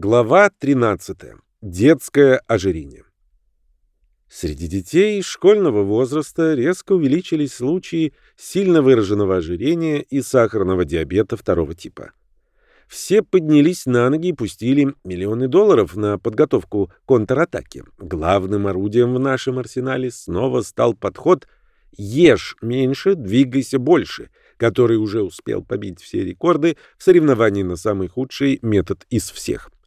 Глава 13. Детское ожирение. Среди детей школьного возраста резко увеличились случаи сильно выраженного ожирения и сахарного диабета второго типа. Все поднялись на ноги и пустили миллионы долларов на подготовку контратаки. Главным орудием в нашем арсенале снова стал подход «Ешь меньше, двигайся больше», который уже успел побить все рекорды в соревновании на самый худший метод из всех –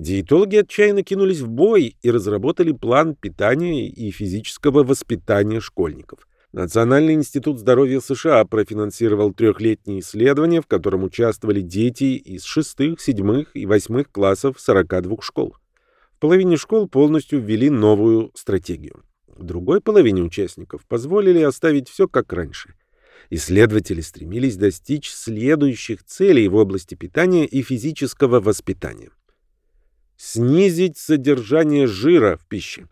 Диетологи отчаянно кинулись в бой и разработали план питания и физического воспитания школьников. Национальный институт здоровья США профинансировал трехлетнее исследование, в котором участвовали дети из шестых, седьмых и восьмых классов 42 школ. В половине школ полностью ввели новую стратегию. В другой половине участников позволили оставить все как раньше. Исследователи стремились достичь следующих целей в области питания и физического воспитания. Снизить содержание жира в пище.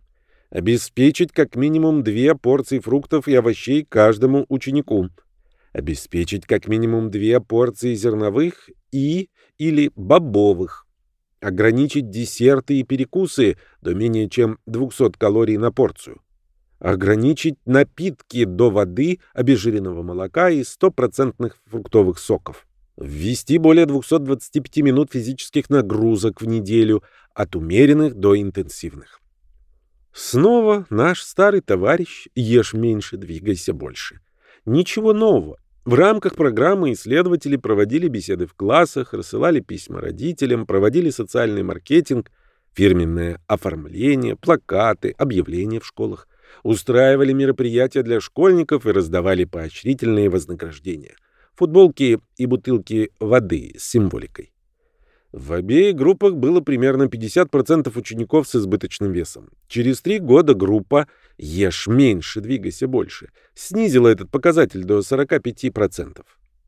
Обеспечить как минимум две порции фруктов и овощей каждому ученику. Обеспечить как минимум две порции зерновых и или бобовых. Ограничить десерты и перекусы до менее чем 200 калорий на порцию. Ограничить напитки до воды, обезжиренного молока и стопроцентных фруктовых соков. Ввести более 225 минут физических нагрузок в неделю, от умеренных до интенсивных. Снова наш старый товарищ «Ешь меньше, двигайся больше». Ничего нового. В рамках программы исследователи проводили беседы в классах, рассылали письма родителям, проводили социальный маркетинг, фирменное оформление, плакаты, объявления в школах, устраивали мероприятия для школьников и раздавали поощрительные вознаграждения – футболки и бутылки воды с символикой. В обеих группах было примерно 50% учеников с избыточным весом. Через три года группа «Ешь меньше, двигайся больше» снизила этот показатель до 45%.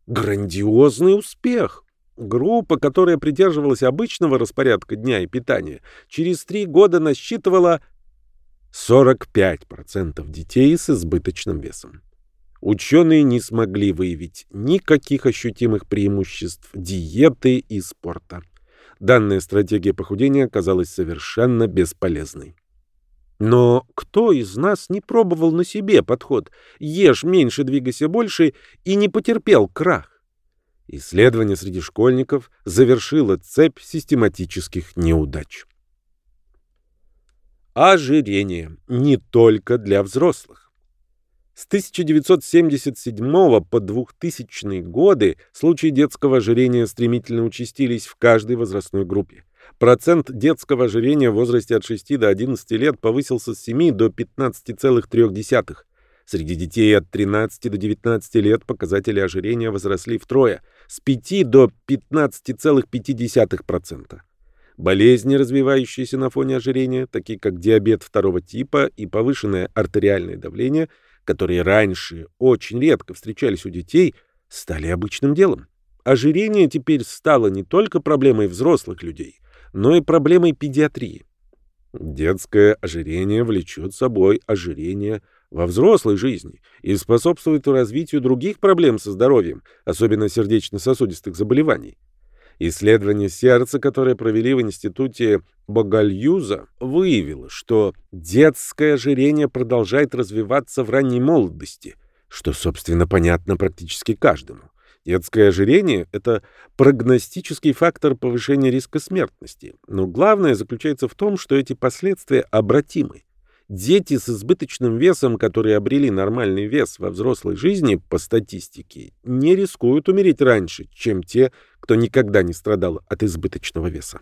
Грандиозный успех! Группа, которая придерживалась обычного распорядка дня и питания, через три года насчитывала 45% детей с избыточным весом. Ученые не смогли выявить никаких ощутимых преимуществ диеты и спорта. Данная стратегия похудения оказалась совершенно бесполезной. Но кто из нас не пробовал на себе подход «ешь меньше, двигайся больше» и не потерпел крах? Исследование среди школьников завершило цепь систематических неудач. Ожирение не только для взрослых. С 1977 по 2000 годы случаи детского ожирения стремительно участились в каждой возрастной группе. Процент детского ожирения в возрасте от 6 до 11 лет повысился с 7 до 15,3. Среди детей от 13 до 19 лет показатели ожирения возросли втрое, с 5 до 15,5%. Болезни, развивающиеся на фоне ожирения, такие как диабет второго типа и повышенное артериальное давление – которые раньше очень редко встречались у детей, стали обычным делом. Ожирение теперь стало не только проблемой взрослых людей, но и проблемой педиатрии. Детское ожирение влечет собой ожирение во взрослой жизни и способствует развитию других проблем со здоровьем, особенно сердечно-сосудистых заболеваний. Исследование сердца, которое провели в институте Богальюза, выявило, что детское ожирение продолжает развиваться в ранней молодости, что, собственно, понятно практически каждому. Детское ожирение – это прогностический фактор повышения риска смертности, но главное заключается в том, что эти последствия обратимы. Дети с избыточным весом, которые обрели нормальный вес во взрослой жизни, по статистике, не рискуют умереть раньше, чем те, кто никогда не страдал от избыточного веса.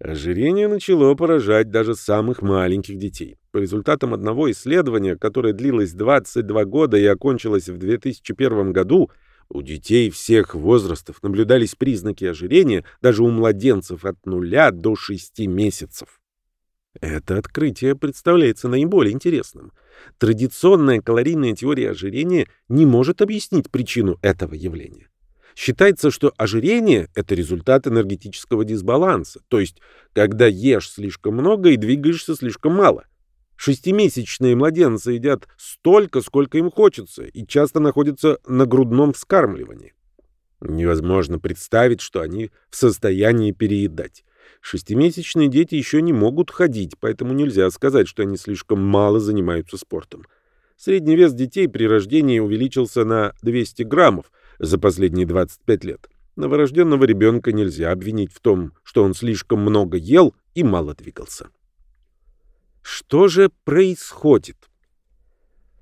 Ожирение начало поражать даже самых маленьких детей. По результатам одного исследования, которое длилось 22 года и окончилось в 2001 году, у детей всех возрастов наблюдались признаки ожирения даже у младенцев от 0 до 6 месяцев. Это открытие представляется наиболее интересным. Традиционная калорийная теория ожирения не может объяснить причину этого явления. Считается, что ожирение – это результат энергетического дисбаланса, то есть когда ешь слишком много и двигаешься слишком мало. Шестимесячные младенцы едят столько, сколько им хочется, и часто находятся на грудном вскармливании. Невозможно представить, что они в состоянии переедать. Шестимесячные дети еще не могут ходить, поэтому нельзя сказать, что они слишком мало занимаются спортом. Средний вес детей при рождении увеличился на 200 граммов за последние 25 лет. Новорожденного ребенка нельзя обвинить в том, что он слишком много ел и мало двигался. Что же происходит?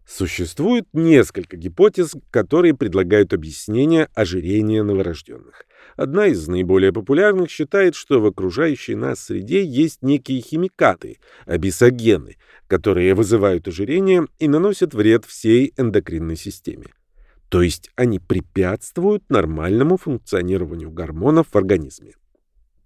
Существует несколько гипотез, которые предлагают объяснение ожирения новорожденных. Одна из наиболее популярных считает, что в окружающей нас среде есть некие химикаты, абисогены, которые вызывают ожирение и наносят вред всей эндокринной системе. То есть они препятствуют нормальному функционированию гормонов в организме.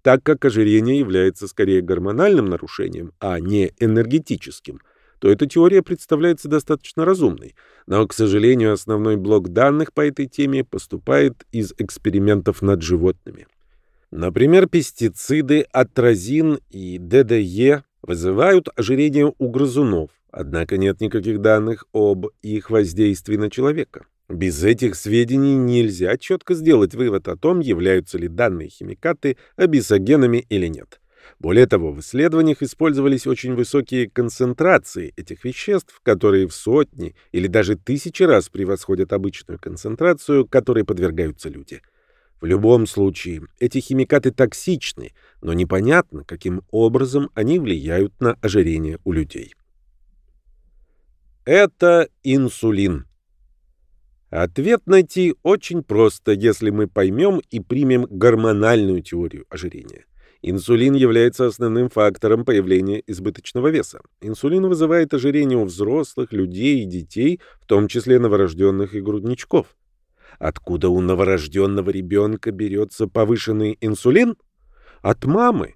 Так как ожирение является скорее гормональным нарушением, а не энергетическим – то эта теория представляется достаточно разумной. Но, к сожалению, основной блок данных по этой теме поступает из экспериментов над животными. Например, пестициды атразин и ДДЕ вызывают ожирение у грызунов, однако нет никаких данных об их воздействии на человека. Без этих сведений нельзя четко сделать вывод о том, являются ли данные химикаты абисогенами или нет. Более того, в исследованиях использовались очень высокие концентрации этих веществ, которые в сотни или даже тысячи раз превосходят обычную концентрацию, которой подвергаются люди. В любом случае, эти химикаты токсичны, но непонятно, каким образом они влияют на ожирение у людей. Это инсулин. Ответ найти очень просто, если мы поймем и примем гормональную теорию ожирения. Инсулин является основным фактором появления избыточного веса. Инсулин вызывает ожирение у взрослых, людей и детей, в том числе новорожденных и грудничков. Откуда у новорожденного ребенка берется повышенный инсулин? От мамы.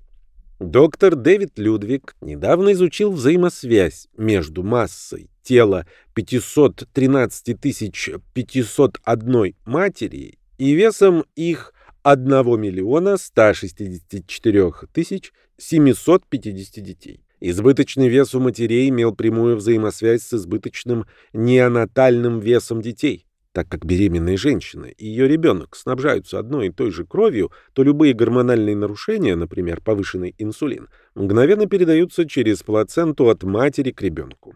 Доктор Дэвид Людвиг недавно изучил взаимосвязь между массой тела 513 501 матери и весом их 1 миллиона 164 тысяч 750 детей. Избыточный вес у матерей имел прямую взаимосвязь с избыточным неонатальным весом детей. Так как беременные женщины и ее ребенок снабжаются одной и той же кровью, то любые гормональные нарушения, например, повышенный инсулин, мгновенно передаются через плаценту от матери к ребенку.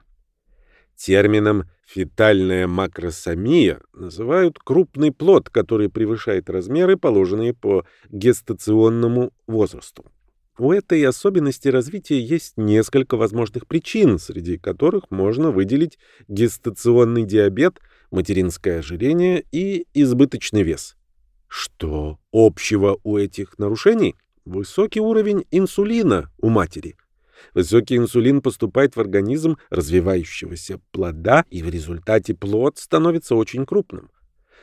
Термином «фетальная макросомия» называют крупный плод, который превышает размеры, положенные по гестационному возрасту. У этой особенности развития есть несколько возможных причин, среди которых можно выделить гестационный диабет, материнское ожирение и избыточный вес. Что общего у этих нарушений? Высокий уровень инсулина у матери – Высокий инсулин поступает в организм развивающегося плода, и в результате плод становится очень крупным.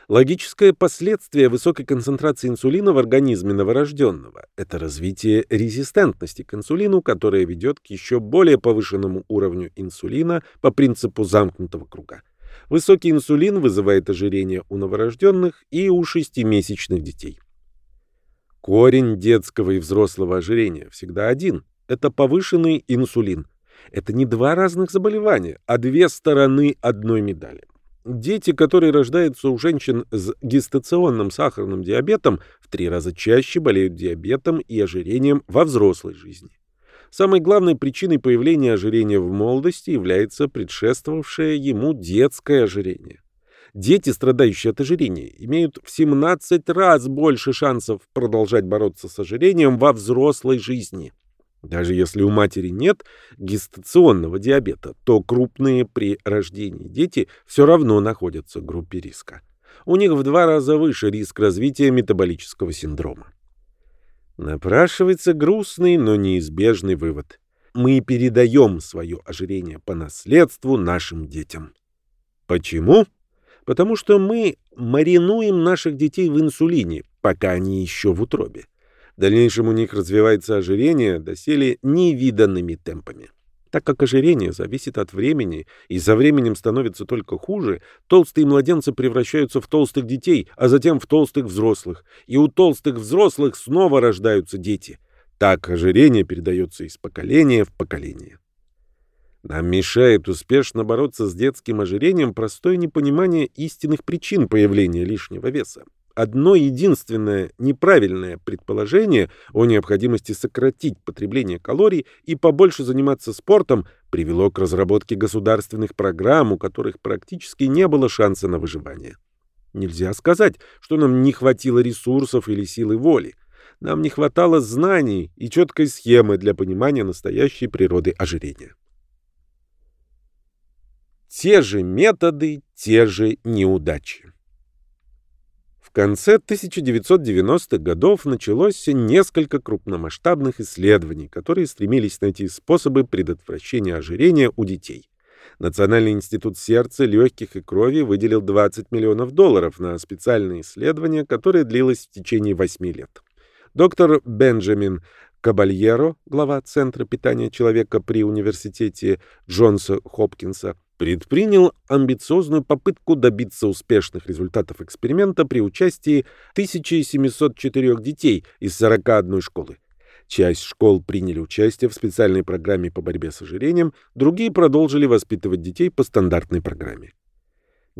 Логическое последствие высокой концентрации инсулина в организме новорожденного – это развитие резистентности к инсулину, которое ведет к еще более повышенному уровню инсулина по принципу замкнутого круга. Высокий инсулин вызывает ожирение у новорожденных и у шестимесячных детей. Корень детского и взрослого ожирения всегда один это повышенный инсулин. Это не два разных заболевания, а две стороны одной медали. Дети, которые рождаются у женщин с гестационным сахарным диабетом, в три раза чаще болеют диабетом и ожирением во взрослой жизни. Самой главной причиной появления ожирения в молодости является предшествовавшее ему детское ожирение. Дети, страдающие от ожирения, имеют в 17 раз больше шансов продолжать бороться с ожирением во взрослой жизни. Даже если у матери нет гестационного диабета, то крупные при рождении дети все равно находятся в группе риска. У них в два раза выше риск развития метаболического синдрома. Напрашивается грустный, но неизбежный вывод. Мы передаем свое ожирение по наследству нашим детям. Почему? Потому что мы маринуем наших детей в инсулине, пока они еще в утробе. Дальнейшем у них развивается ожирение доселе невиданными темпами. Так как ожирение зависит от времени и за временем становится только хуже, толстые младенцы превращаются в толстых детей, а затем в толстых взрослых. И у толстых взрослых снова рождаются дети. Так ожирение передается из поколения в поколение. Нам мешает успешно бороться с детским ожирением простое непонимание истинных причин появления лишнего веса. Одно единственное неправильное предположение о необходимости сократить потребление калорий и побольше заниматься спортом привело к разработке государственных программ, у которых практически не было шанса на выживание. Нельзя сказать, что нам не хватило ресурсов или силы воли. Нам не хватало знаний и четкой схемы для понимания настоящей природы ожирения. Те же методы, те же неудачи. В конце 1990-х годов началось несколько крупномасштабных исследований, которые стремились найти способы предотвращения ожирения у детей. Национальный институт сердца, легких и крови выделил 20 миллионов долларов на специальное исследование, которое длилось в течение 8 лет. Доктор Бенджамин Кабальеро, глава Центра питания человека при университете Джонса Хопкинса, предпринял амбициозную попытку добиться успешных результатов эксперимента при участии 1704 детей из 41 школы. Часть школ приняли участие в специальной программе по борьбе с ожирением, другие продолжили воспитывать детей по стандартной программе.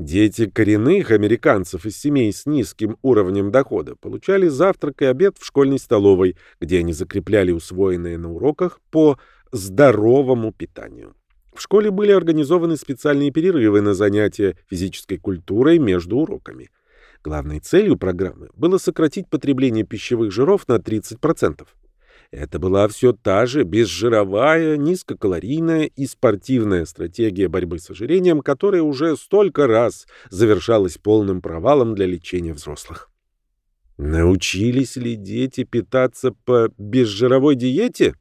Дети коренных американцев из семей с низким уровнем дохода получали завтрак и обед в школьной столовой, где они закрепляли усвоенное на уроках по здоровому питанию. В школе были организованы специальные перерывы на занятия физической культурой между уроками. Главной целью программы было сократить потребление пищевых жиров на 30%. Это была все та же безжировая, низкокалорийная и спортивная стратегия борьбы с ожирением, которая уже столько раз завершалась полным провалом для лечения взрослых. Научились ли дети питаться по безжировой диете?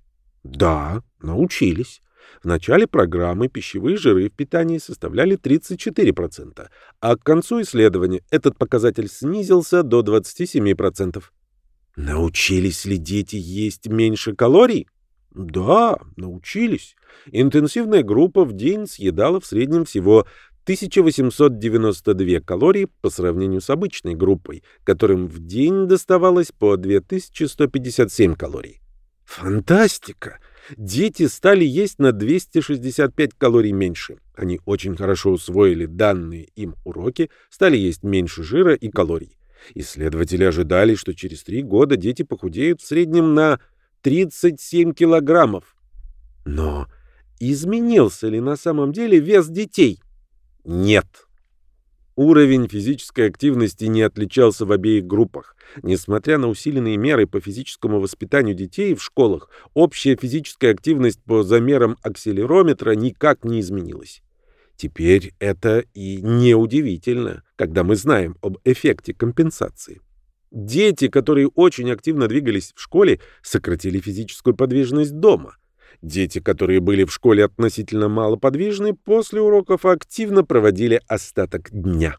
Да, научились. В начале программы пищевые жиры в питании составляли 34%, а к концу исследования этот показатель снизился до 27%. Научились ли дети есть меньше калорий? Да, научились. Интенсивная группа в день съедала в среднем всего 1892 калории по сравнению с обычной группой, которым в день доставалось по 2157 калорий. Фантастика! Дети стали есть на 265 калорий меньше. Они очень хорошо усвоили данные им уроки, стали есть меньше жира и калорий. Исследователи ожидали, что через три года дети похудеют в среднем на 37 килограммов. Но изменился ли на самом деле вес детей? Нет. Уровень физической активности не отличался в обеих группах. Несмотря на усиленные меры по физическому воспитанию детей в школах, общая физическая активность по замерам акселерометра никак не изменилась. Теперь это и неудивительно, когда мы знаем об эффекте компенсации. Дети, которые очень активно двигались в школе, сократили физическую подвижность дома. Дети, которые были в школе относительно малоподвижны, после уроков активно проводили остаток дня.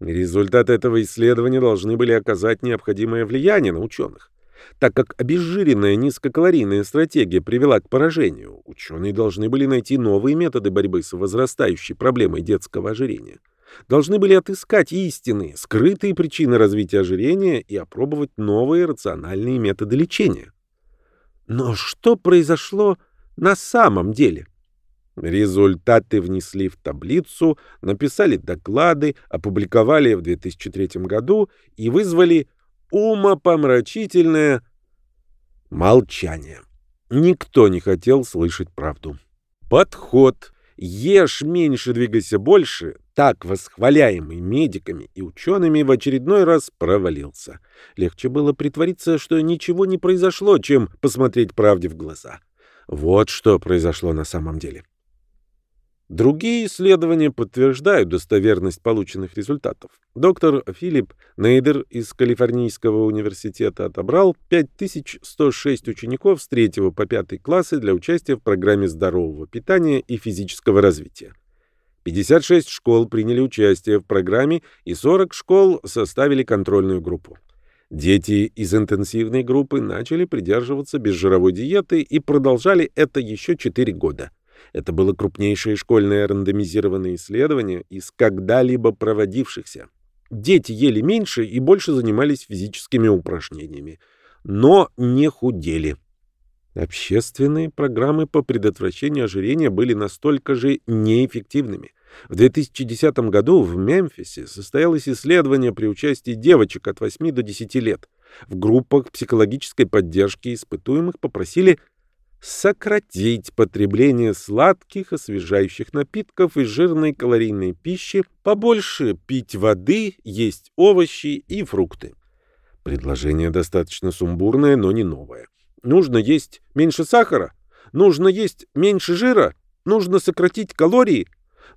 Результаты этого исследования должны были оказать необходимое влияние на ученых. Так как обезжиренная низкокалорийная стратегия привела к поражению, ученые должны были найти новые методы борьбы с возрастающей проблемой детского ожирения. Должны были отыскать истинные, скрытые причины развития ожирения и опробовать новые рациональные методы лечения. Но что произошло на самом деле? Результаты внесли в таблицу, написали доклады, опубликовали в 2003 году и вызвали умопомрачительное молчание. Никто не хотел слышать правду. Подход «Ешь меньше, двигайся больше», так восхваляемый медиками и учеными, в очередной раз провалился. Легче было притвориться, что ничего не произошло, чем посмотреть правде в глаза. Вот что произошло на самом деле. Другие исследования подтверждают достоверность полученных результатов. Доктор Филипп Нейдер из Калифорнийского университета отобрал 5106 учеников с 3 по 5 классы для участия в программе здорового питания и физического развития. 56 школ приняли участие в программе, и 40 школ составили контрольную группу. Дети из интенсивной группы начали придерживаться безжировой диеты и продолжали это еще 4 года. Это было крупнейшее школьное рандомизированное исследование из когда-либо проводившихся. Дети ели меньше и больше занимались физическими упражнениями, но не худели. Общественные программы по предотвращению ожирения были настолько же неэффективными. В 2010 году в Мемфисе состоялось исследование при участии девочек от 8 до 10 лет. В группах психологической поддержки испытуемых попросили сократить потребление сладких, освежающих напитков и жирной калорийной пищи, побольше пить воды, есть овощи и фрукты. Предложение достаточно сумбурное, но не новое. Нужно есть меньше сахара, нужно есть меньше жира, нужно сократить калории,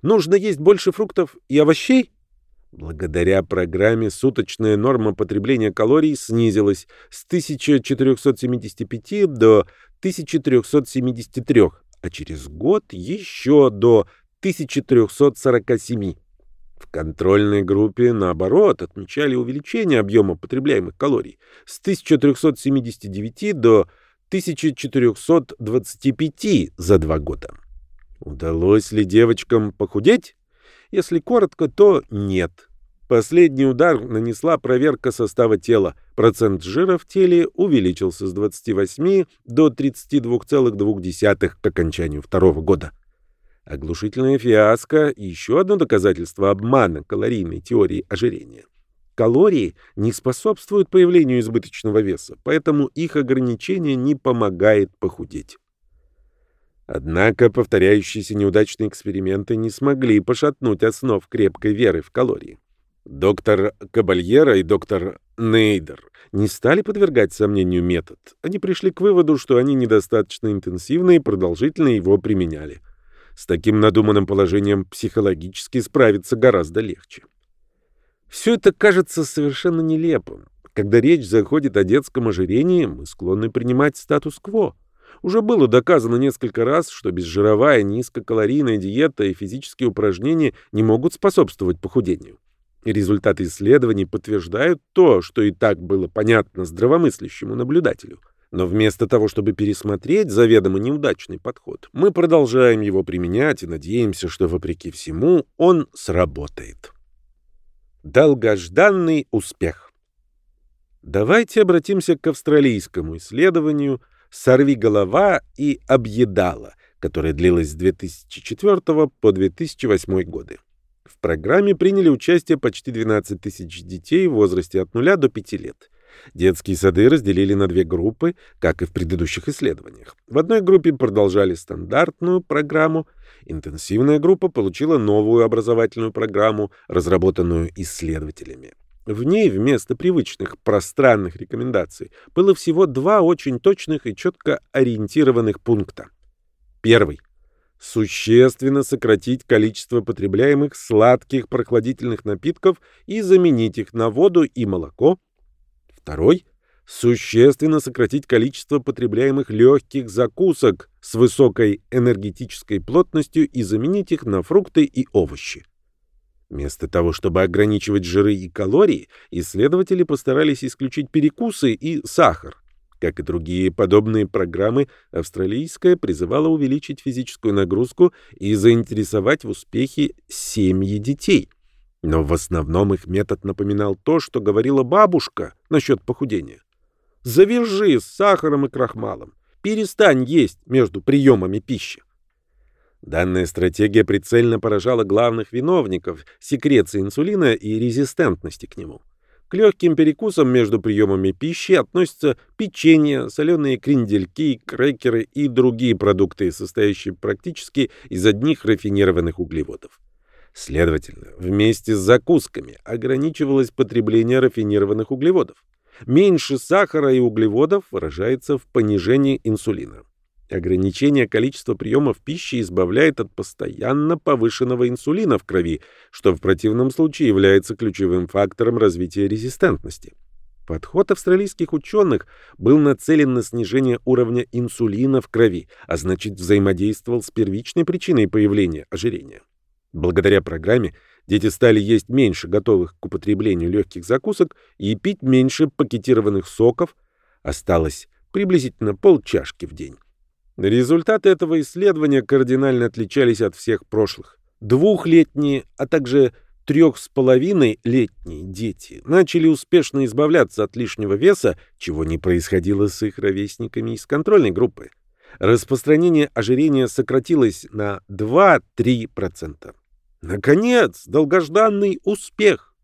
нужно есть больше фруктов и овощей. Благодаря программе суточная норма потребления калорий снизилась с 1475 до 1373, а через год еще до 1347. В контрольной группе, наоборот, отмечали увеличение объема потребляемых калорий с 1379 до 1425 за два года. Удалось ли девочкам похудеть? Если коротко, то нет. Последний удар нанесла проверка состава тела. Процент жира в теле увеличился с 28 до 32,2 к окончанию второго года. Оглушительная фиаско – еще одно доказательство обмана калорийной теории ожирения. Калории не способствуют появлению избыточного веса, поэтому их ограничение не помогает похудеть. Однако повторяющиеся неудачные эксперименты не смогли пошатнуть основ крепкой веры в калории. Доктор Кабальера и доктор Нейдер не стали подвергать сомнению метод. Они пришли к выводу, что они недостаточно интенсивно и продолжительно его применяли. С таким надуманным положением психологически справиться гораздо легче. Все это кажется совершенно нелепым. Когда речь заходит о детском ожирении, мы склонны принимать статус-кво. Уже было доказано несколько раз, что безжировая низкокалорийная диета и физические упражнения не могут способствовать похудению. Результаты исследований подтверждают то, что и так было понятно здравомыслящему наблюдателю. Но вместо того, чтобы пересмотреть заведомо неудачный подход, мы продолжаем его применять и надеемся, что, вопреки всему, он сработает. Долгожданный успех Давайте обратимся к австралийскому исследованию «Сорви голова и объедала», которое длилось с 2004 по 2008 годы. В программе приняли участие почти 12 тысяч детей в возрасте от 0 до 5 лет. Детские сады разделили на две группы, как и в предыдущих исследованиях. В одной группе продолжали стандартную программу, интенсивная группа получила новую образовательную программу, разработанную исследователями. В ней вместо привычных пространных рекомендаций было всего два очень точных и четко ориентированных пункта. Первый существенно сократить количество потребляемых сладких прохладительных напитков и заменить их на воду и молоко. Второй – существенно сократить количество потребляемых легких закусок с высокой энергетической плотностью и заменить их на фрукты и овощи. Вместо того, чтобы ограничивать жиры и калории, исследователи постарались исключить перекусы и сахар. Как и другие подобные программы, австралийская призывала увеличить физическую нагрузку и заинтересовать в успехе семьи детей. Но в основном их метод напоминал то, что говорила бабушка насчет похудения. Завяжи с сахаром и крахмалом. Перестань есть между приемами пищи. Данная стратегия прицельно поражала главных виновников секреции инсулина и резистентности к нему. К легким перекусам между приемами пищи относятся печенье, соленые крендельки, крекеры и другие продукты, состоящие практически из одних рафинированных углеводов. Следовательно, вместе с закусками ограничивалось потребление рафинированных углеводов. Меньше сахара и углеводов выражается в понижении инсулина. Ограничение количества приемов пищи избавляет от постоянно повышенного инсулина в крови, что в противном случае является ключевым фактором развития резистентности. Подход австралийских ученых был нацелен на снижение уровня инсулина в крови, а значит взаимодействовал с первичной причиной появления ожирения. Благодаря программе дети стали есть меньше готовых к употреблению легких закусок и пить меньше пакетированных соков, осталось приблизительно полчашки в день. Результаты этого исследования кардинально отличались от всех прошлых. Двухлетние, а также трех с половиной летние дети начали успешно избавляться от лишнего веса, чего не происходило с их ровесниками из контрольной группы. Распространение ожирения сократилось на 2-3%. Наконец, долгожданный успех!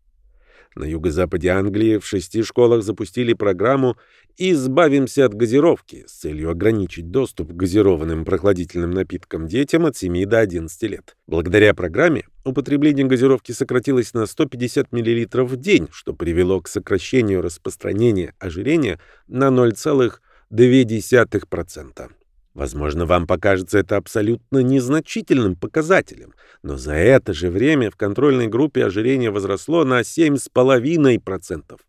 На юго-западе Англии в шести школах запустили программу «Избавимся от газировки» с целью ограничить доступ к газированным прохладительным напиткам детям от 7 до 11 лет. Благодаря программе употребление газировки сократилось на 150 мл в день, что привело к сокращению распространения ожирения на 0,2%. Возможно, вам покажется это абсолютно незначительным показателем, но за это же время в контрольной группе ожирение возросло на 7,5%.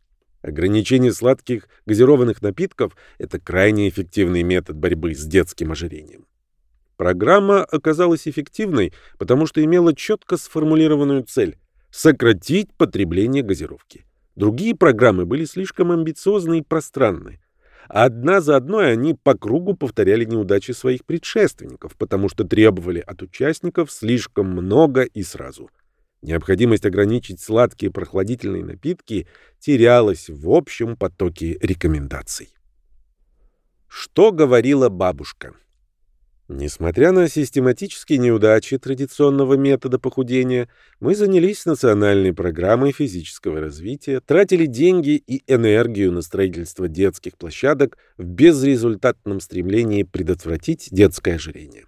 Ограничение сладких газированных напитков – это крайне эффективный метод борьбы с детским ожирением. Программа оказалась эффективной, потому что имела четко сформулированную цель – сократить потребление газировки. Другие программы были слишком амбициозны и пространны. Одна за одной они по кругу повторяли неудачи своих предшественников, потому что требовали от участников слишком много и сразу. Необходимость ограничить сладкие прохладительные напитки терялась в общем потоке рекомендаций. Что говорила бабушка? Несмотря на систематические неудачи традиционного метода похудения, мы занялись национальной программой физического развития, тратили деньги и энергию на строительство детских площадок в безрезультатном стремлении предотвратить детское ожирение.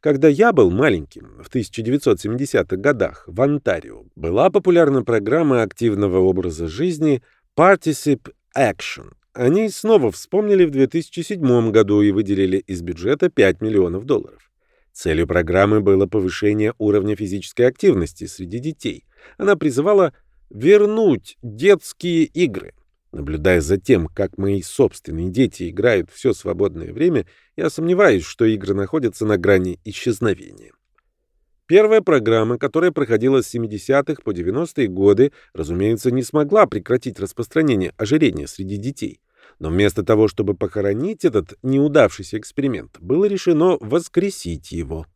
Когда я был маленьким, в 1970-х годах, в Онтарио, была популярна программа активного образа жизни Particip Action, они снова вспомнили в 2007 году и выделили из бюджета 5 миллионов долларов. Целью программы было повышение уровня физической активности среди детей. Она призывала вернуть детские игры. Наблюдая за тем, как мои собственные дети играют все свободное время, я сомневаюсь, что игры находятся на грани исчезновения. Первая программа, которая проходила с 70-х по 90-е годы, разумеется, не смогла прекратить распространение ожирения среди детей. Но вместо того, чтобы похоронить этот неудавшийся эксперимент, было решено воскресить его.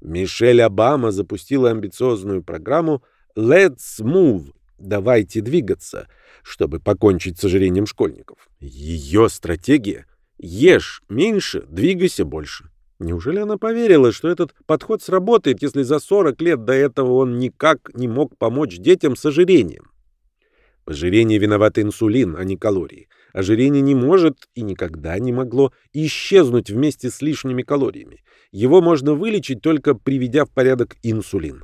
Мишель Обама запустила амбициозную программу «Let's Move» — «Давайте двигаться», чтобы покончить с ожирением школьников. Ее стратегия — «Ешь меньше, двигайся больше». Неужели она поверила, что этот подход сработает, если за 40 лет до этого он никак не мог помочь детям с ожирением? В ожирении виноват инсулин, а не калории. Ожирение не может и никогда не могло исчезнуть вместе с лишними калориями. Его можно вылечить, только приведя в порядок инсулин.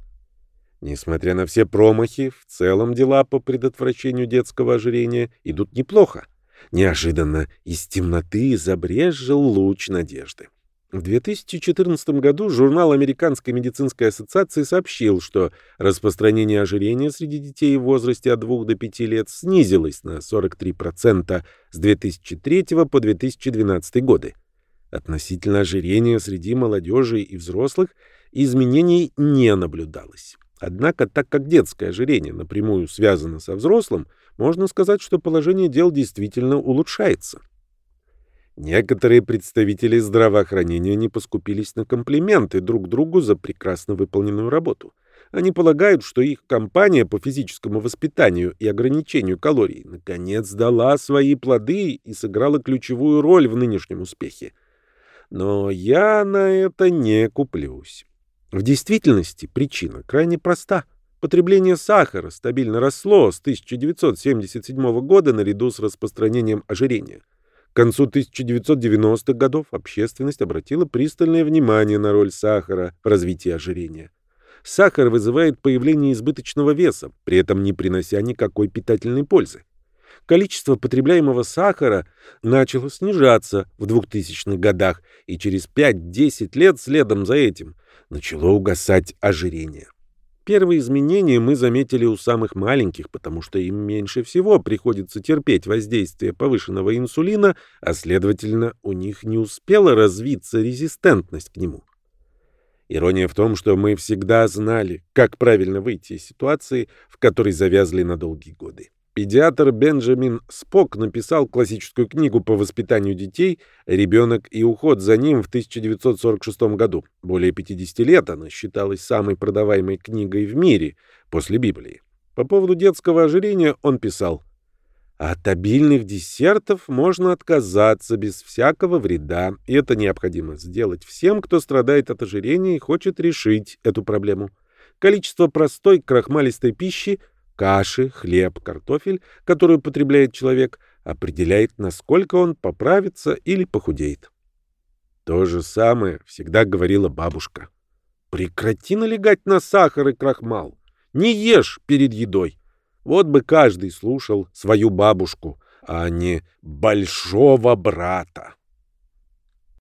Несмотря на все промахи, в целом дела по предотвращению детского ожирения идут неплохо. Неожиданно из темноты забрезжил луч надежды. В 2014 году журнал Американской медицинской ассоциации сообщил, что распространение ожирения среди детей в возрасте от 2 до 5 лет снизилось на 43% с 2003 по 2012 годы. Относительно ожирения среди молодежи и взрослых изменений не наблюдалось. Однако, так как детское ожирение напрямую связано со взрослым, можно сказать, что положение дел действительно улучшается. Некоторые представители здравоохранения не поскупились на комплименты друг другу за прекрасно выполненную работу. Они полагают, что их кампания по физическому воспитанию и ограничению калорий наконец дала свои плоды и сыграла ключевую роль в нынешнем успехе. Но я на это не куплюсь. В действительности причина крайне проста. Потребление сахара стабильно росло с 1977 года наряду с распространением ожирения. К концу 1990-х годов общественность обратила пристальное внимание на роль сахара в развитии ожирения. Сахар вызывает появление избыточного веса, при этом не принося никакой питательной пользы. Количество потребляемого сахара начало снижаться в 2000-х годах, и через 5-10 лет следом за этим начало угасать ожирение. Первые изменения мы заметили у самых маленьких, потому что им меньше всего приходится терпеть воздействие повышенного инсулина, а следовательно, у них не успела развиться резистентность к нему. Ирония в том, что мы всегда знали, как правильно выйти из ситуации, в которой завязли на долгие годы. Педиатр Бенджамин Спок написал классическую книгу по воспитанию детей «Ребенок и уход за ним» в 1946 году. Более 50 лет она считалась самой продаваемой книгой в мире после Библии. По поводу детского ожирения он писал «От обильных десертов можно отказаться без всякого вреда, и это необходимо сделать всем, кто страдает от ожирения и хочет решить эту проблему». Количество простой крахмалистой пищи – каши, хлеб, картофель, которую потребляет человек, определяет, насколько он поправится или похудеет. То же самое всегда говорила бабушка. Прекрати налегать на сахар и крахмал. Не ешь перед едой. Вот бы каждый слушал свою бабушку, а не большого брата.